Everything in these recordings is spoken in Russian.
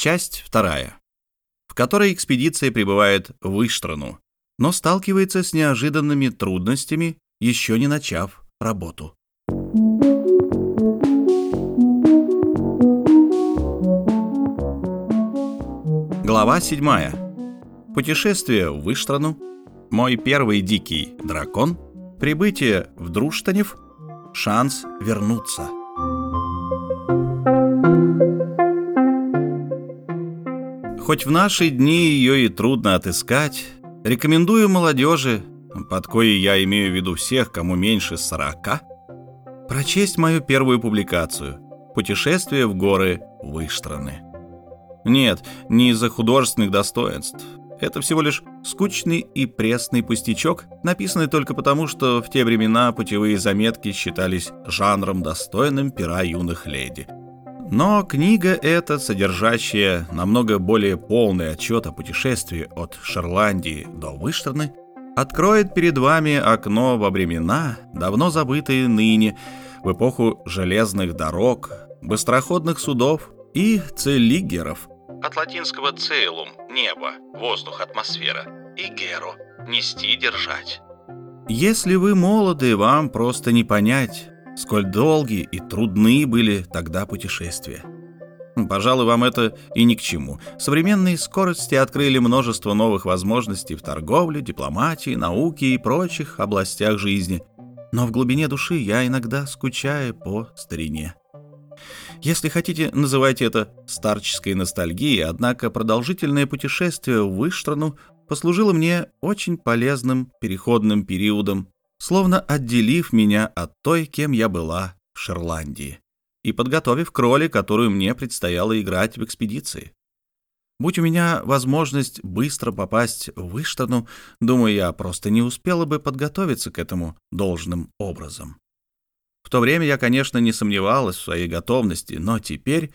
Часть вторая, в которой экспедиция прибывает в Иштрану, но сталкивается с неожиданными трудностями, еще не начав работу. Глава 7. Путешествие в Иштрану. Мой первый дикий дракон. Прибытие в Друштанев. Шанс вернуться. Хоть в наши дни ее и трудно отыскать, рекомендую молодежи, под коей я имею в виду всех, кому меньше сорока, прочесть мою первую публикацию «Путешествие в горы Выштраны». Нет, не из-за художественных достоинств. Это всего лишь скучный и пресный пустячок, написанный только потому, что в те времена путевые заметки считались жанром, достойным пера юных леди. Но книга эта, содержащая намного более полный отчет о путешествии от Шотландии до Выштерны, откроет перед вами окно во времена, давно забытые ныне, в эпоху железных дорог, быстроходных судов и целигеров, от латинского «целум» — небо, воздух, атмосфера, и «геро» — нести, держать. Если вы молоды, вам просто не понять, сколь долгие и трудны были тогда путешествия. Пожалуй, вам это и ни к чему. Современные скорости открыли множество новых возможностей в торговле, дипломатии, науке и прочих областях жизни. Но в глубине души я иногда скучаю по старине. Если хотите, называйте это старческой ностальгией, однако продолжительное путешествие в Выштрану послужило мне очень полезным переходным периодом, словно отделив меня от той, кем я была в Шерландии, и подготовив к роли, которую мне предстояло играть в экспедиции. Будь у меня возможность быстро попасть в Выштану, думаю, я просто не успела бы подготовиться к этому должным образом. В то время я, конечно, не сомневалась в своей готовности, но теперь,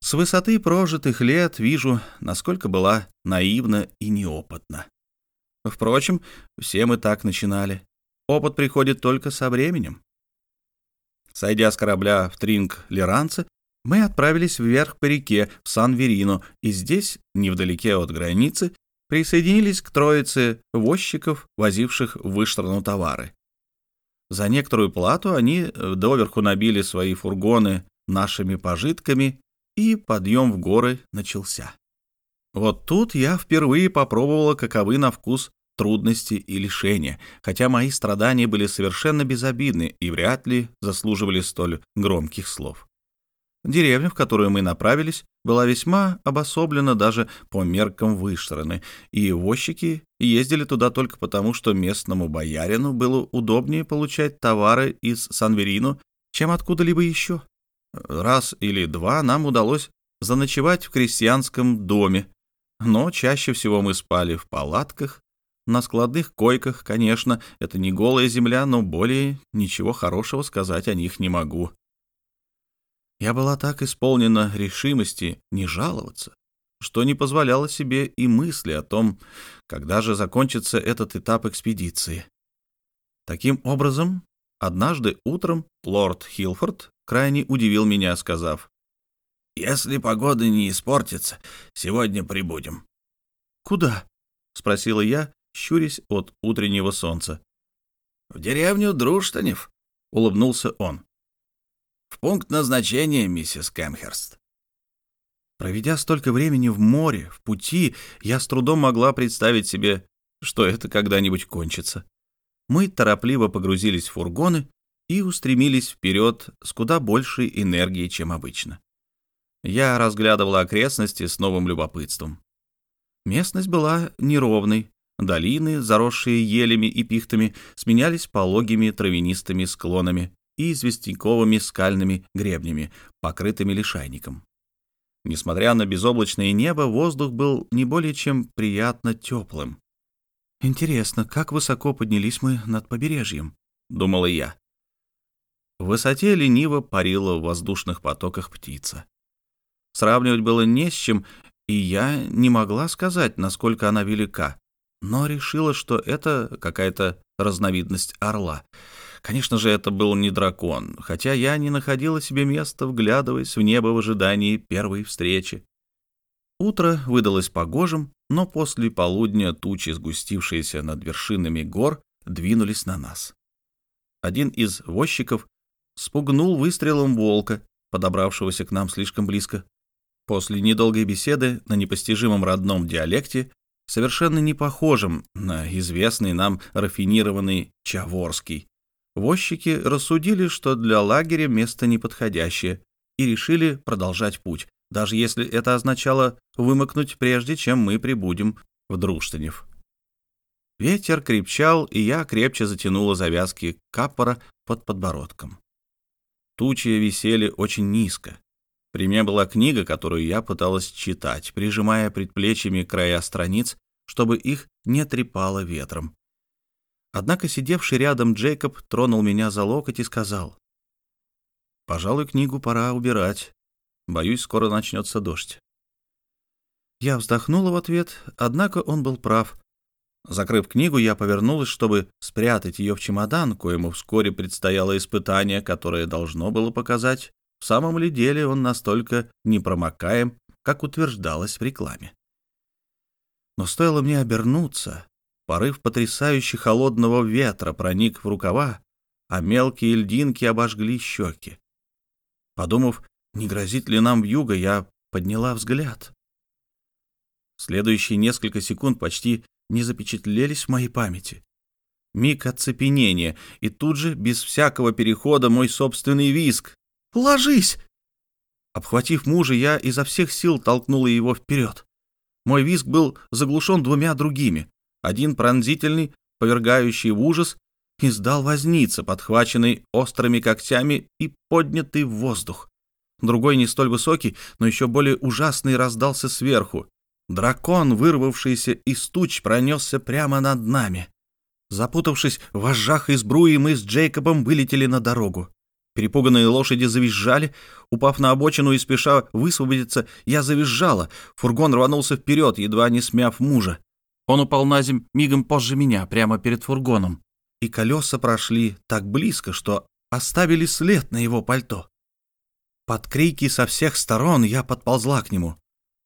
с высоты прожитых лет, вижу, насколько была наивна и неопытна. Впрочем, все мы так начинали. Опыт приходит только со временем. Сойдя с корабля в Тринг-Леранце, мы отправились вверх по реке в Сан-Верино, и здесь, невдалеке от границы, присоединились к троице возчиков, возивших в Выштрану товары. За некоторую плату они э, доверху набили свои фургоны нашими пожитками, и подъем в горы начался. Вот тут я впервые попробовала, каковы на вкус трудности и лишения, хотя мои страдания были совершенно безобидны и вряд ли заслуживали столь громких слов. Деревня, в которую мы направились, была весьма обособлена даже по меркам Выштороны, и возчики ездили туда только потому, что местному боярину было удобнее получать товары из Сан-Верино, чем откуда-либо еще. Раз или два нам удалось заночевать в крестьянском доме, но чаще всего мы спали в палатках, на складных койках, конечно, это не голая земля, но более ничего хорошего сказать о них не могу. Я была так исполнена решимости не жаловаться, что не позволяла себе и мысли о том, когда же закончится этот этап экспедиции. Таким образом, однажды утром лорд Хилфорд крайне удивил меня, сказав, «Если погода не испортится, сегодня прибудем». «Куда?» — спросила я, щурясь от утреннего солнца. «В деревню Друштанев», — улыбнулся он. В пункт назначения, миссис Кэмхерст. Проведя столько времени в море, в пути, я с трудом могла представить себе, что это когда-нибудь кончится. Мы торопливо погрузились в фургоны и устремились вперед с куда большей энергией, чем обычно. Я разглядывала окрестности с новым любопытством. Местность была неровной, долины, заросшие елями и пихтами, сменялись пологими травянистыми склонами, и известняковыми скальными гребнями, покрытыми лишайником. Несмотря на безоблачное небо, воздух был не более чем приятно теплым. «Интересно, как высоко поднялись мы над побережьем?» — думала я. В высоте лениво парила в воздушных потоках птица. Сравнивать было не с чем, и я не могла сказать, насколько она велика, но решила, что это какая-то разновидность орла — Конечно же, это был не дракон, хотя я не находила себе места, вглядываясь в небо в ожидании первой встречи. Утро выдалось погожим, но после полудня тучи, сгустившиеся над вершинами гор, двинулись на нас. Один из возчиков спугнул выстрелом волка, подобравшегося к нам слишком близко. После недолгой беседы на непостижимом родном диалекте, совершенно не похожем на известный нам рафинированный чаворский, возчики рассудили, что для лагеря место неподходящее, и решили продолжать путь, даже если это означало вымокнуть прежде, чем мы прибудем в Друштанев. Ветер крепчал, и я крепче затянула завязки капора под подбородком. Тучи висели очень низко. При мне была книга, которую я пыталась читать, прижимая предплечьями края страниц, чтобы их не трепало ветром. Однако сидевший рядом Джейкоб тронул меня за локоть и сказал, «Пожалуй, книгу пора убирать. Боюсь, скоро начнется дождь». Я вздохнула в ответ, однако он был прав. Закрыв книгу, я повернулась, чтобы спрятать ее в чемодан, коему вскоре предстояло испытание, которое должно было показать, в самом ли деле он настолько непромокаем, как утверждалось в рекламе. Но стоило мне обернуться, порыв потрясающе холодного ветра проник в рукава, а мелкие льдинки обожгли щеки. Подумав, не грозит ли нам вьюга, я подняла взгляд. Следующие несколько секунд почти не запечатлелись в моей памяти. Миг оцепенения, и тут же, без всякого перехода, мой собственный визг. «Ложись!» Обхватив мужа, я изо всех сил толкнула его вперед. Мой визг был заглушен двумя другими. Один пронзительный, повергающий в ужас, издал возница, подхваченный острыми когтями и поднятый в воздух. Другой, не столь высокий, но еще более ужасный, раздался сверху. Дракон, вырвавшийся из туч, пронесся прямо над нами. Запутавшись в вожжах и сбруи, мы с Джейкобом вылетели на дорогу. Перепуганные лошади завизжали. Упав на обочину и спеша высвободиться, я завизжала. Фургон рванулся вперед, едва не смяв мужа. Он упал на земь мигом позже меня, прямо перед фургоном. И колеса прошли так близко, что оставили след на его пальто. Под крики со всех сторон я подползла к нему.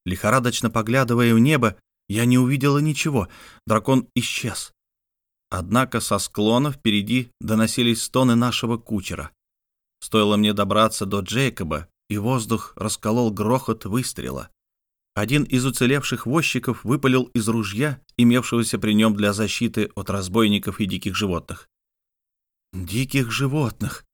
Лихорадочно поглядывая в небо, я не увидела ничего. Дракон исчез. Однако со склона впереди доносились стоны нашего кучера. Стоило мне добраться до Джейкоба, и воздух расколол грохот выстрела. Один из уцелевших возчиков выпалил из ружья, имевшегося при нем для защиты от разбойников и диких животных. Диких животных!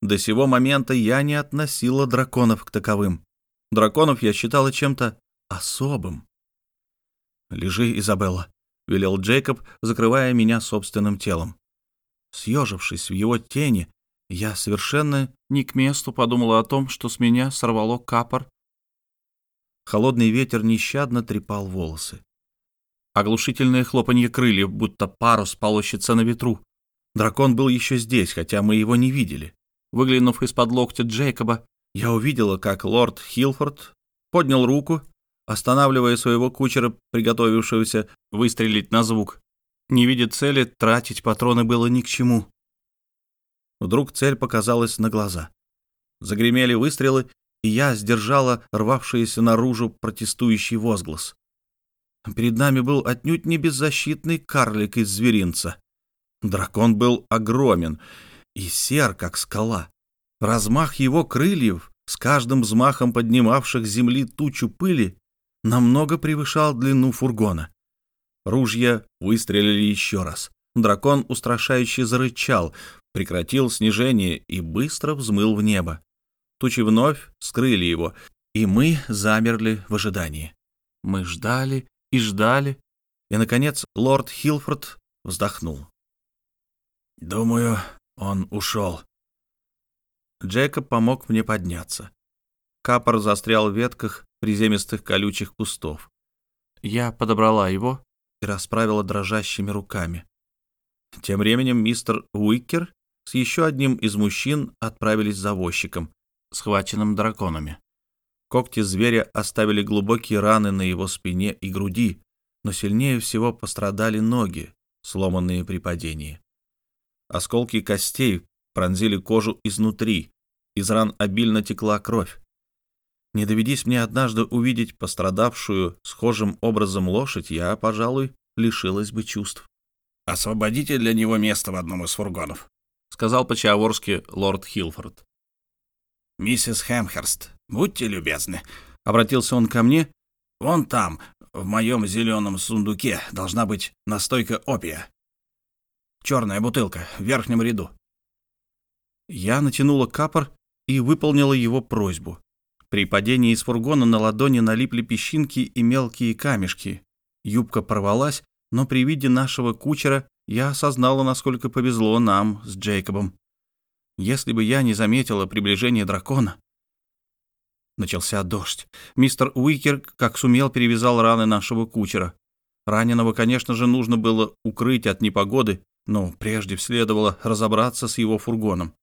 До сего момента я не относила драконов к таковым. Драконов я считала чем-то особым. «Лежи, Изабелла», — велел Джейкоб, закрывая меня собственным телом. Съежившись в его тени, я совершенно не к месту подумала о том, что с меня сорвало капор. Холодный ветер нещадно трепал волосы. Оглушительное хлопанье крыльев, будто парус полощется на ветру. Дракон был еще здесь, хотя мы его не видели. Выглянув из-под локтя Джейкоба, я увидела, как лорд Хилфорд поднял руку останавливая своего кучера, приготовившегося выстрелить на звук. Не видя цели, тратить патроны было ни к чему. Вдруг цель показалась на глаза. Загремели выстрелы, и я сдержала рвавшийся наружу протестующий возглас. Перед нами был отнюдь не беззащитный карлик из зверинца. Дракон был огромен и сер, как скала. Размах его крыльев, с каждым взмахом поднимавших земли тучу пыли, намного превышал длину фургона. Ружья выстрелили еще раз. Дракон устрашающе зарычал, прекратил снижение и быстро взмыл в небо. Тучи вновь скрыли его, и мы замерли в ожидании. Мы ждали и ждали, и, наконец, лорд Хилфорд вздохнул. «Думаю, он ушел». Джекоб помог мне подняться. Капор застрял в ветках, приземистых колючих кустов. Я подобрала его и расправила дрожащими руками. Тем временем мистер Уикер с еще одним из мужчин отправились за возчиком, схваченным драконами. Когти зверя оставили глубокие раны на его спине и груди, но сильнее всего пострадали ноги, сломанные при падении. Осколки костей пронзили кожу изнутри, из ран обильно текла кровь. Не доведись мне однажды увидеть пострадавшую схожим образом лошадь, я, пожалуй, лишилась бы чувств. «Освободите для него место в одном из фургонов», — сказал по-чаворски лорд Хилфорд. «Миссис Хэмхерст, будьте любезны», — обратился он ко мне. «Вон там, в моем зеленом сундуке, должна быть настойка опия. Черная бутылка в верхнем ряду». Я натянула капор и выполнила его просьбу. При падении из фургона на ладони налипли песчинки и мелкие камешки. Юбка порвалась, но при виде нашего кучера я осознала, насколько повезло нам с Джейкобом. Если бы я не заметила приближение дракона... Начался дождь. Мистер Уикер, как сумел, перевязал раны нашего кучера. Раненого, конечно же, нужно было укрыть от непогоды, но прежде следовало разобраться с его фургоном.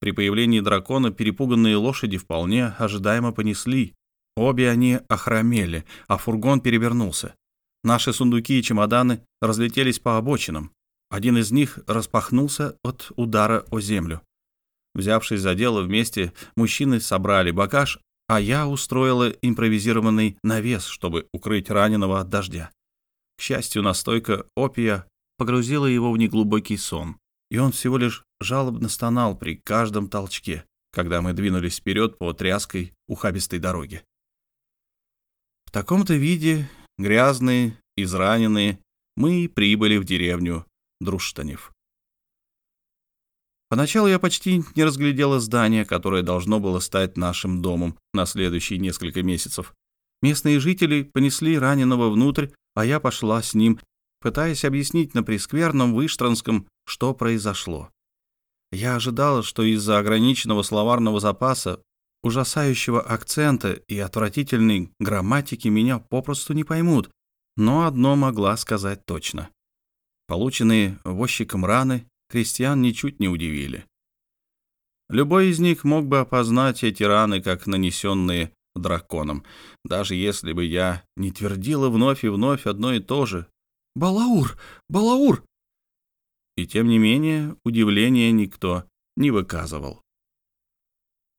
При появлении дракона перепуганные лошади вполне ожидаемо понесли. Обе они охромели, а фургон перевернулся. Наши сундуки и чемоданы разлетелись по обочинам. Один из них распахнулся от удара о землю. Взявшись за дело вместе, мужчины собрали багаж, а я устроила импровизированный навес, чтобы укрыть раненого от дождя. К счастью, настойка опия погрузила его в неглубокий сон и он всего лишь жалобно стонал при каждом толчке, когда мы двинулись вперед по тряской ухабистой дороге. В таком-то виде, грязные, израненные, мы прибыли в деревню Друштанев. Поначалу я почти не разглядела здание, которое должно было стать нашим домом на следующие несколько месяцев. Местные жители понесли раненого внутрь, а я пошла с ним пытаясь объяснить на прескверном выштранском, что произошло. Я ожидала, что из-за ограниченного словарного запаса, ужасающего акцента и отвратительной грамматики меня попросту не поймут, но одно могла сказать точно. Полученные возчиком раны крестьян ничуть не удивили. Любой из них мог бы опознать эти раны как нанесенные драконом, даже если бы я не твердила вновь и вновь одно и то же, Балаур! Балаур!» И тем не менее удивления никто не выказывал.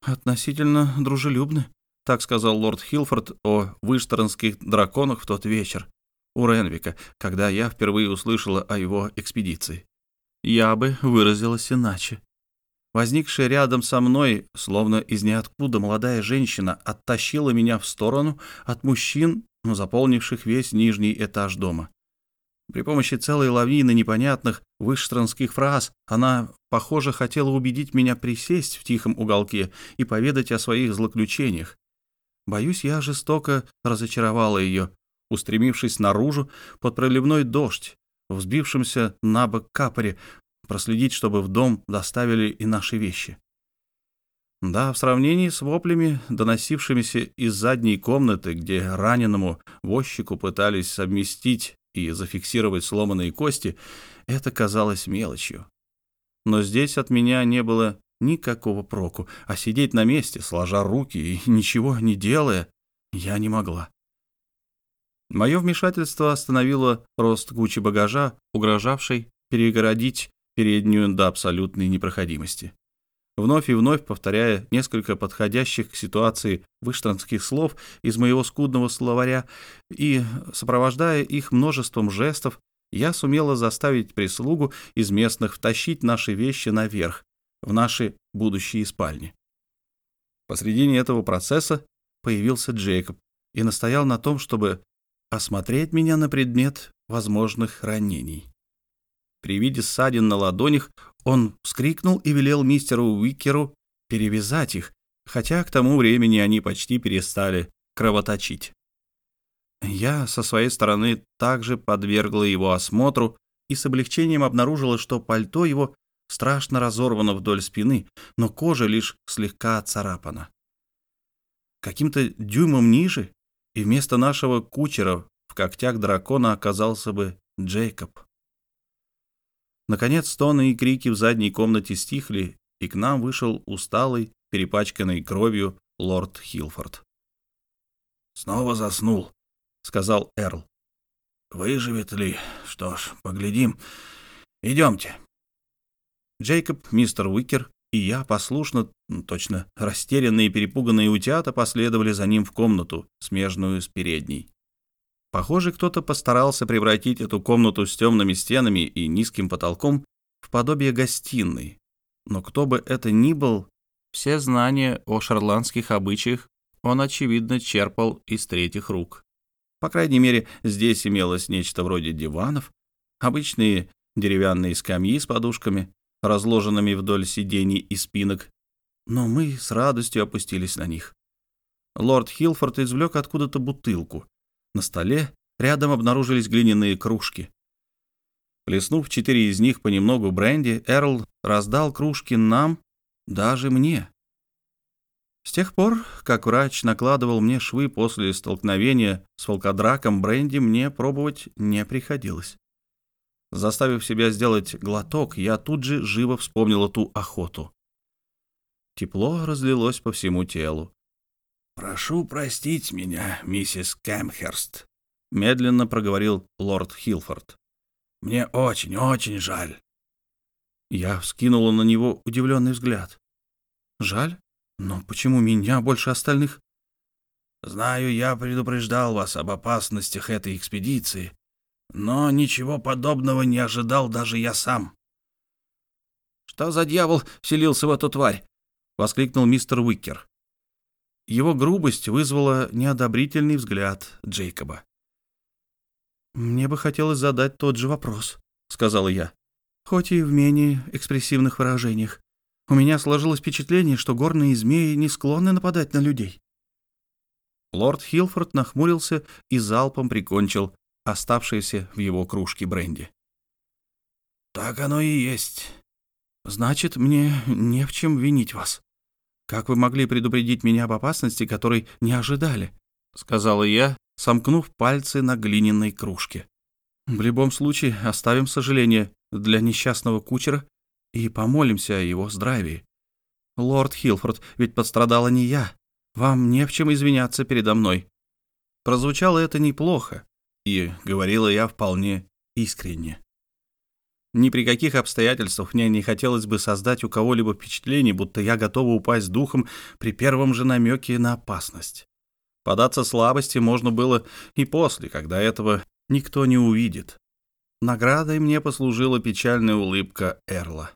«Относительно дружелюбны», — так сказал лорд Хилфорд о вышторнских драконах в тот вечер у Ренвика, когда я впервые услышала о его экспедиции. Я бы выразилась иначе. Возникшая рядом со мной, словно из ниоткуда молодая женщина, оттащила меня в сторону от мужчин, заполнивших весь нижний этаж дома. При помощи целой лавины непонятных выштранских фраз она, похоже, хотела убедить меня присесть в тихом уголке и поведать о своих злоключениях. Боюсь, я жестоко разочаровала ее, устремившись наружу под проливной дождь, взбившимся на бок капоре, проследить, чтобы в дом доставили и наши вещи. Да, в сравнении с воплями, доносившимися из задней комнаты, где раненому возчику пытались совместить и зафиксировать сломанные кости, это казалось мелочью. Но здесь от меня не было никакого проку, а сидеть на месте, сложа руки и ничего не делая, я не могла. Мое вмешательство остановило рост кучи багажа, угрожавшей перегородить переднюю до абсолютной непроходимости вновь и вновь повторяя несколько подходящих к ситуации выштранских слов из моего скудного словаря и сопровождая их множеством жестов, я сумела заставить прислугу из местных втащить наши вещи наверх, в наши будущие спальни. Посредине этого процесса появился Джейкоб и настоял на том, чтобы осмотреть меня на предмет возможных ранений. При виде ссадин на ладонях он вскрикнул и велел мистеру Уикеру перевязать их, хотя к тому времени они почти перестали кровоточить. Я со своей стороны также подвергла его осмотру и с облегчением обнаружила, что пальто его страшно разорвано вдоль спины, но кожа лишь слегка царапана. Каким-то дюймом ниже, и вместо нашего кучера в когтях дракона оказался бы Джейкоб. Наконец стоны и крики в задней комнате стихли, и к нам вышел усталый, перепачканный кровью лорд Хилфорд. «Снова заснул», — сказал Эрл. «Выживет ли? Что ж, поглядим. Идемте». Джейкоб, мистер Уикер и я послушно, точно растерянные и перепуганные утята, последовали за ним в комнату, смежную с передней. Похоже, кто-то постарался превратить эту комнату с темными стенами и низким потолком в подобие гостиной. Но кто бы это ни был, все знания о шарландских обычаях он, очевидно, черпал из третьих рук. По крайней мере, здесь имелось нечто вроде диванов, обычные деревянные скамьи с подушками, разложенными вдоль сидений и спинок, но мы с радостью опустились на них. Лорд Хилфорд извлек откуда-то бутылку. На столе рядом обнаружились глиняные кружки. Плеснув четыре из них понемногу бренди, Эрл раздал кружки нам, даже мне. С тех пор, как врач накладывал мне швы после столкновения с волкодраком, бренди мне пробовать не приходилось. Заставив себя сделать глоток, я тут же живо вспомнила ту охоту. Тепло разлилось по всему телу. «Прошу простить меня, миссис Кэмхерст», — медленно проговорил лорд Хилфорд. «Мне очень, очень жаль». Я вскинула на него удивленный взгляд. «Жаль? Но почему меня больше остальных?» «Знаю, я предупреждал вас об опасностях этой экспедиции, но ничего подобного не ожидал даже я сам». «Что за дьявол вселился в эту тварь?» — воскликнул мистер Уикер. Его грубость вызвала неодобрительный взгляд Джейкоба. «Мне бы хотелось задать тот же вопрос», — сказала я, хоть и в менее экспрессивных выражениях. У меня сложилось впечатление, что горные змеи не склонны нападать на людей. Лорд Хилфорд нахмурился и залпом прикончил оставшиеся в его кружке бренди. «Так оно и есть. Значит, мне не в чем винить вас. Как вы могли предупредить меня об опасности, которой не ожидали?» — сказала я, сомкнув пальцы на глиняной кружке. «В любом случае, оставим сожаление для несчастного кучера и помолимся о его здравии. Лорд Хилфорд, ведь пострадала не я. Вам не в чем извиняться передо мной. Прозвучало это неплохо, и говорила я вполне искренне. Ни при каких обстоятельствах мне не хотелось бы создать у кого-либо впечатление, будто я готова упасть духом при первом же намеке на опасность. Податься слабости можно было и после, когда этого никто не увидит. Наградой мне послужила печальная улыбка Эрла.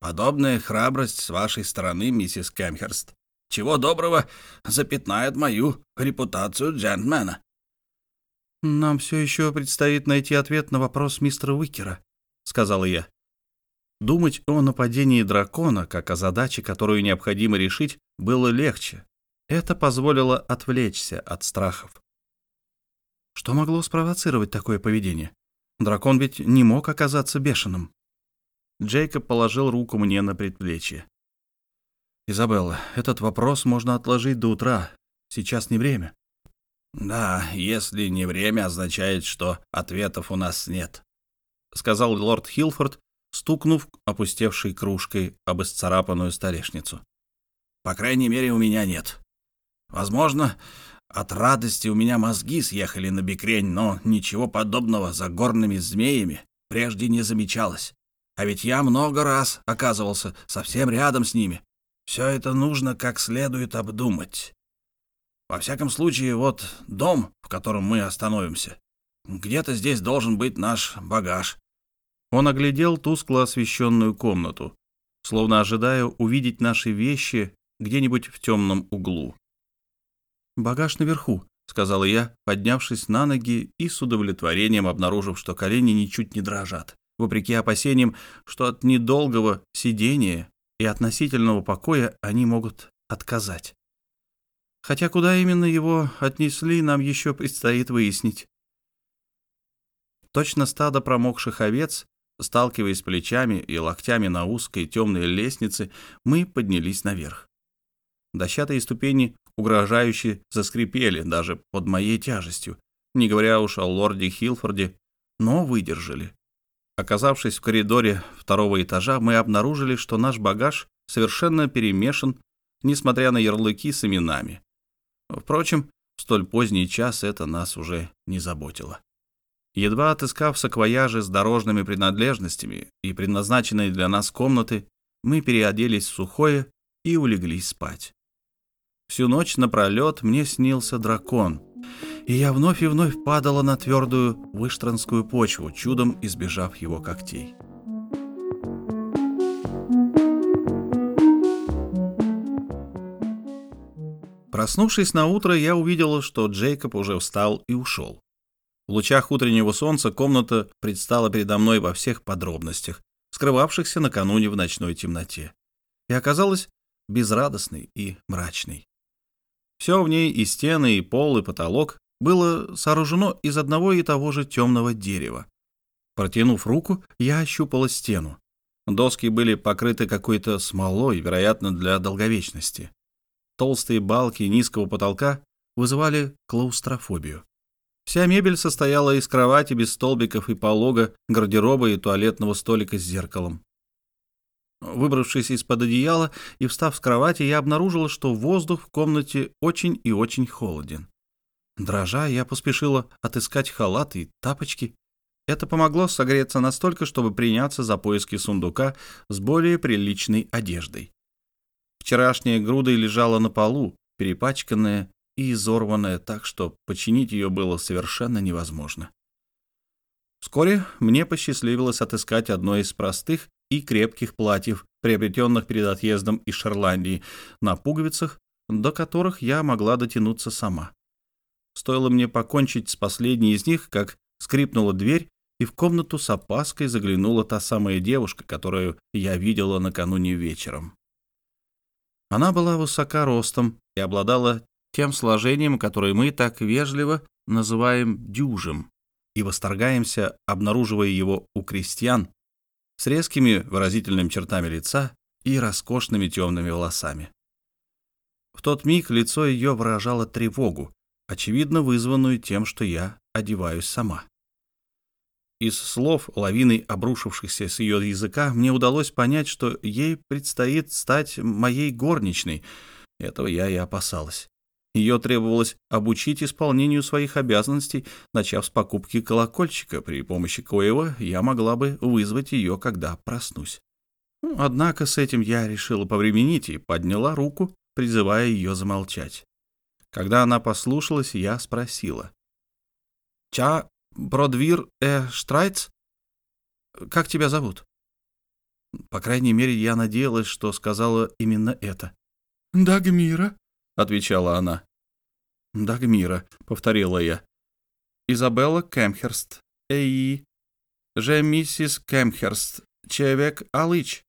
Подобная храбрость с вашей стороны, миссис Кэмхерст, чего доброго, запятнает мою репутацию джентльмена. «Нам все еще предстоит найти ответ на вопрос мистера Уикера», — сказала я. Думать о нападении дракона, как о задаче, которую необходимо решить, было легче. Это позволило отвлечься от страхов. Что могло спровоцировать такое поведение? Дракон ведь не мог оказаться бешеным. Джейкоб положил руку мне на предплечье. «Изабелла, этот вопрос можно отложить до утра. Сейчас не время». «Да, если не время, означает, что ответов у нас нет», — сказал лорд Хилфорд, стукнув опустевшей кружкой об исцарапанную столешницу. «По крайней мере, у меня нет. Возможно, от радости у меня мозги съехали на бекрень, но ничего подобного за горными змеями прежде не замечалось. А ведь я много раз оказывался совсем рядом с ними. Все это нужно как следует обдумать. Во всяком случае, вот дом, в котором мы остановимся. Где-то здесь должен быть наш багаж. Он оглядел тускло освещенную комнату, словно ожидая увидеть наши вещи где-нибудь в темном углу. «Багаж наверху», — сказала я, поднявшись на ноги и с удовлетворением обнаружив, что колени ничуть не дрожат вопреки опасениям, что от недолгого сидения и относительного покоя они могут отказать. Хотя куда именно его отнесли, нам еще предстоит выяснить. Точно стадо промокших овец, сталкиваясь плечами и локтями на узкой темной лестнице, мы поднялись наверх. Дощатые ступени угрожающе заскрипели даже под моей тяжестью, не говоря уж о лорде Хилфорде, но выдержали. Оказавшись в коридоре второго этажа, мы обнаружили, что наш багаж совершенно перемешан, несмотря на ярлыки с именами. Впрочем, в столь поздний час это нас уже не заботило. Едва отыскав саквояжи с дорожными принадлежностями и предназначенные для нас комнаты, мы переоделись в сухое и улеглись спать. Всю ночь напролет мне снился дракон, и я вновь и вновь падала на твердую выштранскую почву, чудом избежав его когтей. Проснувшись на утро, я увидела, что Джейкоб уже встал и ушел. В лучах утреннего солнца комната предстала передо мной во всех подробностях, скрывавшихся накануне в ночной темноте, и оказалась безрадостной и мрачной. Все в ней, и стены, и пол, и потолок, было сооружено из одного и того же темного дерева. Протянув руку, я ощупала стену. Доски были покрыты какой-то смолой, вероятно, для долговечности. Толстые балки низкого потолка вызывали клаустрофобию. Вся мебель состояла из кровати без столбиков и полога, гардероба и туалетного столика с зеркалом. Выбравшись из-под одеяла и встав с кровати, я обнаружила, что воздух в комнате очень и очень холоден. Дрожа, я поспешила отыскать халат и тапочки. Это помогло согреться настолько, чтобы приняться за поиски сундука с более приличной одеждой. Вчерашняя груда лежала на полу, перепачканная и изорванная так, что починить ее было совершенно невозможно. Вскоре мне посчастливилось отыскать одно из простых и крепких платьев, приобретенных перед отъездом из Шотландии, на пуговицах, до которых я могла дотянуться сама. Стоило мне покончить с последней из них, как скрипнула дверь, и в комнату с опаской заглянула та самая девушка, которую я видела накануне вечером. Она была высока ростом и обладала тем сложением, которое мы так вежливо называем дюжем, и восторгаемся, обнаруживая его у крестьян с резкими выразительными чертами лица и роскошными темными волосами. В тот миг лицо ее выражало тревогу, очевидно вызванную тем, что я одеваюсь сама. Из слов, лавиной обрушившихся с ее языка, мне удалось понять, что ей предстоит стать моей горничной. Этого я и опасалась. Ее требовалось обучить исполнению своих обязанностей, начав с покупки колокольчика, при помощи коего я могла бы вызвать ее, когда проснусь. Ну, однако с этим я решила повременить и подняла руку, призывая ее замолчать. Когда она послушалась, я спросила. «Ча Бродвир э Штрайц? Как тебя зовут?» По крайней мере, я надеялась, что сказала именно это. «Дагмира», — отвечала она. «Дагмира», — повторила я. «Изабелла Кэмхерст. Эй, же миссис Кэмхерст. Человек Алыч».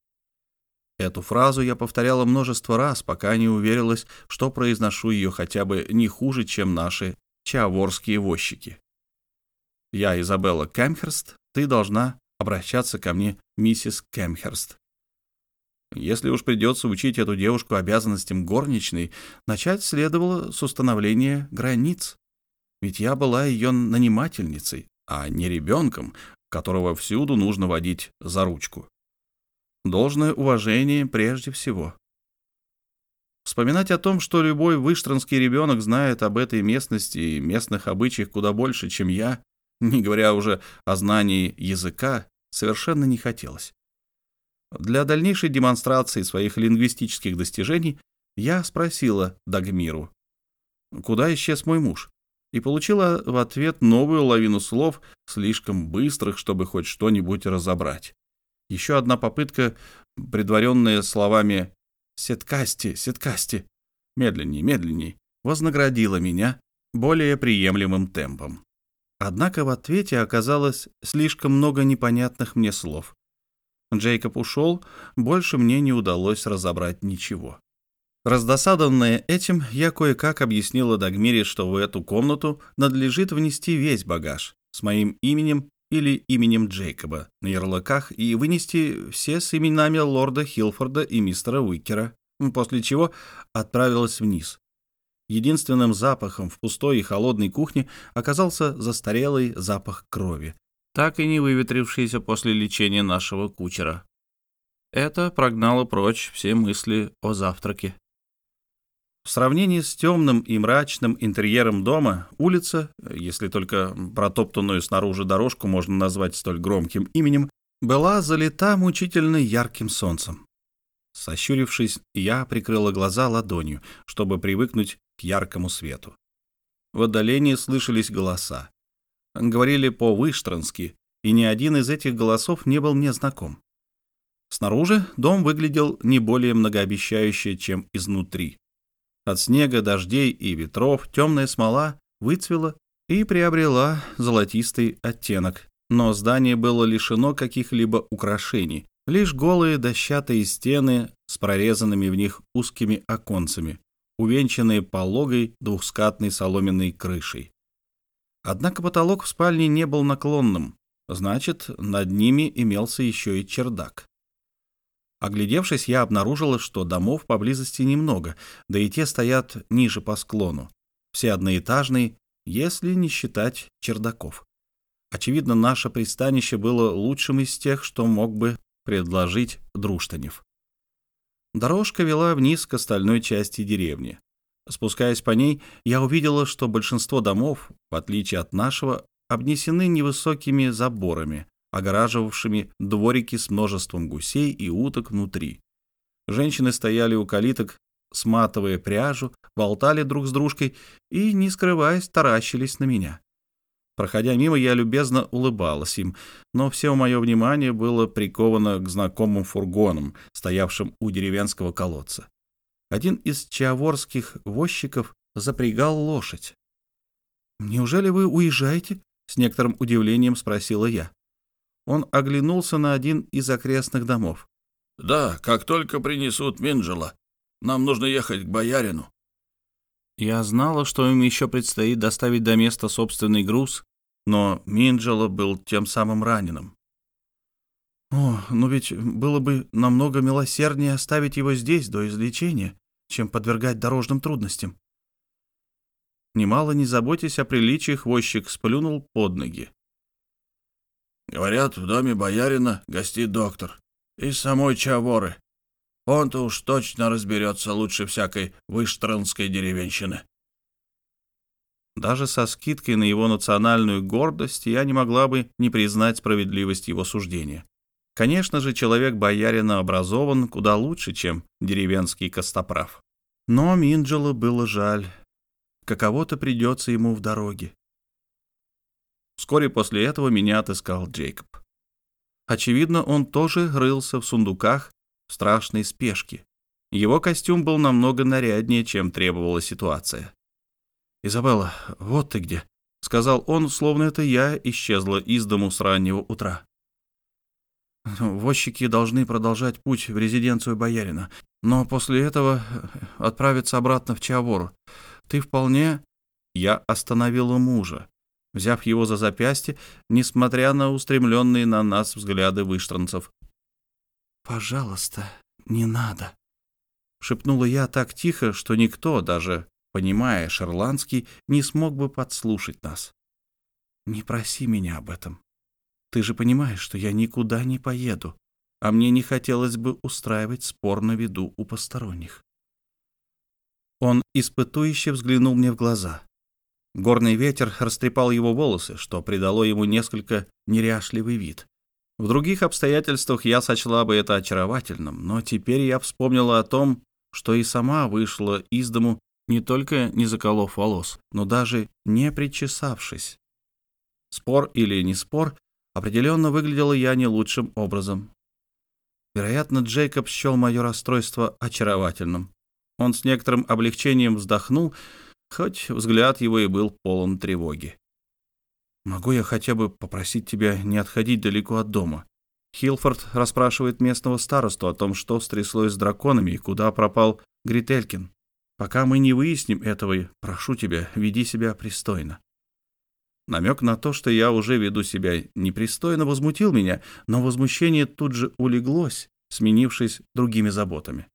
Эту фразу я повторяла множество раз, пока не уверилась, что произношу ее хотя бы не хуже, чем наши чаворские возчики. Я Изабелла Кэмхерст, ты должна обращаться ко мне, миссис Кэмхерст. Если уж придется учить эту девушку обязанностям горничной, начать следовало с установления границ. Ведь я была ее нанимательницей, а не ребенком, которого всюду нужно водить за ручку. Должное уважение прежде всего. Вспоминать о том, что любой выштранский ребенок знает об этой местности и местных обычаях куда больше, чем я, не говоря уже о знании языка, совершенно не хотелось. Для дальнейшей демонстрации своих лингвистических достижений я спросила Дагмиру, куда исчез мой муж, и получила в ответ новую лавину слов, слишком быстрых, чтобы хоть что-нибудь разобрать. Еще одна попытка, предваренная словами «сеткасти, сеткасти», медленней, медленней, вознаградила меня более приемлемым темпом. Однако в ответе оказалось слишком много непонятных мне слов. Джейкоб ушел, больше мне не удалось разобрать ничего. Раздосадованная этим, я кое-как объяснила Дагмире, что в эту комнату надлежит внести весь багаж с моим именем или именем Джейкоба на ярлыках и вынести все с именами лорда Хилфорда и мистера Уикера, после чего отправилась вниз, Единственным запахом в пустой и холодной кухне оказался застарелый запах крови, так и не выветрившийся после лечения нашего кучера. Это прогнало прочь все мысли о завтраке. В сравнении с темным и мрачным интерьером дома, улица, если только протоптанную снаружи дорожку можно назвать столь громким именем, была залита мучительно ярким солнцем. Сощурившись, я прикрыла глаза ладонью, чтобы привыкнуть к яркому свету. В отдалении слышались голоса. Говорили по-выштрански, и ни один из этих голосов не был мне знаком. Снаружи дом выглядел не более многообещающе, чем изнутри. От снега, дождей и ветров темная смола выцвела и приобрела золотистый оттенок, но здание было лишено каких-либо украшений, лишь голые дощатые стены с прорезанными в них узкими оконцами, увенчанные пологой двухскатной соломенной крышей. Однако потолок в спальне не был наклонным, значит, над ними имелся еще и чердак. Оглядевшись, я обнаружила, что домов поблизости немного, да и те стоят ниже по склону. Все одноэтажные, если не считать чердаков. Очевидно, наше пристанище было лучшим из тех, что мог бы предложить Друштанев. Дорожка вела вниз к остальной части деревни. Спускаясь по ней, я увидела, что большинство домов, в отличие от нашего, обнесены невысокими заборами, огораживавшими дворики с множеством гусей и уток внутри. Женщины стояли у калиток, сматывая пряжу, болтали друг с дружкой и, не скрываясь, таращились на меня. Проходя мимо, я любезно улыбалась им, но все мое внимание было приковано к знакомым фургонам, стоявшим у деревенского колодца. Один из чаворских возчиков запрягал лошадь. «Неужели вы уезжаете?» — с некоторым удивлением спросила я. Он оглянулся на один из окрестных домов. «Да, как только принесут Минджела. Нам нужно ехать к боярину». Я знала, что им еще предстоит доставить до места собственный груз, но Минджело был тем самым раненым. О, но ведь было бы намного милосерднее оставить его здесь до излечения, чем подвергать дорожным трудностям. Немало не заботясь о приличиях, возчик сплюнул под ноги. Говорят, в доме боярина гостит доктор. Из самой Чаворы. Он-то уж точно разберется лучше всякой выштранской деревенщины. Даже со скидкой на его национальную гордость я не могла бы не признать справедливость его суждения. Конечно же, человек боярина образован куда лучше, чем деревенский костоправ. Но Минджелу было жаль. Каково-то придется ему в дороге. Вскоре после этого меня отыскал Джейкоб. Очевидно, он тоже рылся в сундуках страшной спешке. Его костюм был намного наряднее, чем требовала ситуация. «Изабелла, вот ты где», — сказал он, словно это я исчезла из дому с раннего утра. Возчики должны продолжать путь в резиденцию боярина, но после этого отправиться обратно в Чавору. Ты вполне...» Я остановила мужа, взяв его за запястье, несмотря на устремленные на нас взгляды выштранцев. «Пожалуйста, не надо», — шепнула я так тихо, что никто, даже понимая шерландский, не смог бы подслушать нас. «Не проси меня об этом. Ты же понимаешь, что я никуда не поеду, а мне не хотелось бы устраивать спор на виду у посторонних». Он испытующе взглянул мне в глаза. Горный ветер растрепал его волосы, что придало ему несколько неряшливый вид. В других обстоятельствах я сочла бы это очаровательным, но теперь я вспомнила о том, что и сама вышла из дому, не только не заколов волос, но даже не причесавшись. Спор или не спор, определенно выглядела я не лучшим образом. Вероятно, Джейкоб счел мое расстройство очаровательным. Он с некоторым облегчением вздохнул, хоть взгляд его и был полон тревоги. «Могу я хотя бы попросить тебя не отходить далеко от дома?» Хилфорд расспрашивает местного старосту о том, что стряслось с драконами и куда пропал Грителькин. Пока мы не выясним этого, прошу тебя, веди себя пристойно. Намек на то, что я уже веду себя непристойно, возмутил меня, но возмущение тут же улеглось, сменившись другими заботами.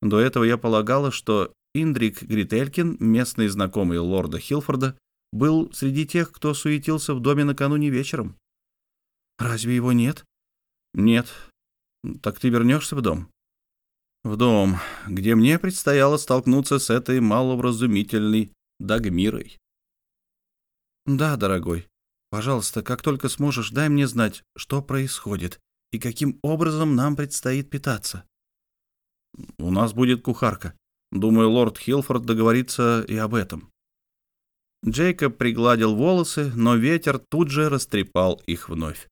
До этого я полагала, что Индрик Грителькин, местный знакомый лорда Хилфорда, был среди тех, кто суетился в доме накануне вечером. Разве его нет? Нет. Так ты вернешься в дом? В дом, где мне предстояло столкнуться с этой маловразумительной Дагмирой. Да, дорогой. Пожалуйста, как только сможешь, дай мне знать, что происходит и каким образом нам предстоит питаться. У нас будет кухарка. Думаю, лорд Хилфорд договорится и об этом. Джейкоб пригладил волосы, но ветер тут же растрепал их вновь.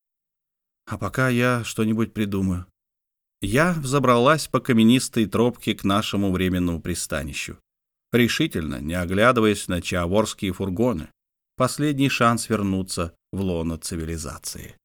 А пока я что-нибудь придумаю. Я взобралась по каменистой тропке к нашему временному пристанищу. Решительно, не оглядываясь на чаворские фургоны. Последний шанс вернуться в лоно цивилизации.